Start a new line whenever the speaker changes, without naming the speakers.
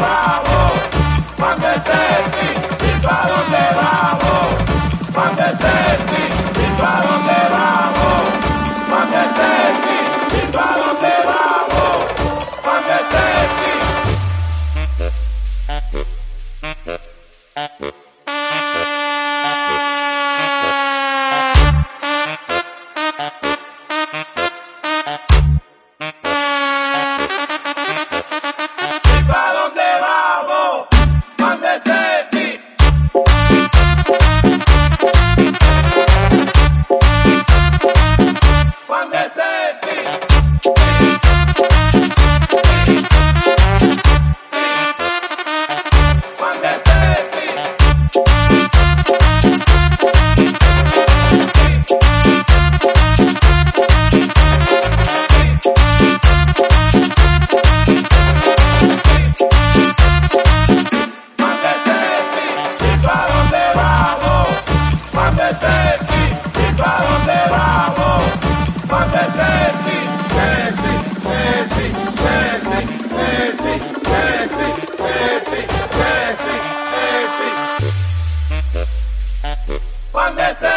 vamos? ¿Pa' qué selfie? ¿Y Mr.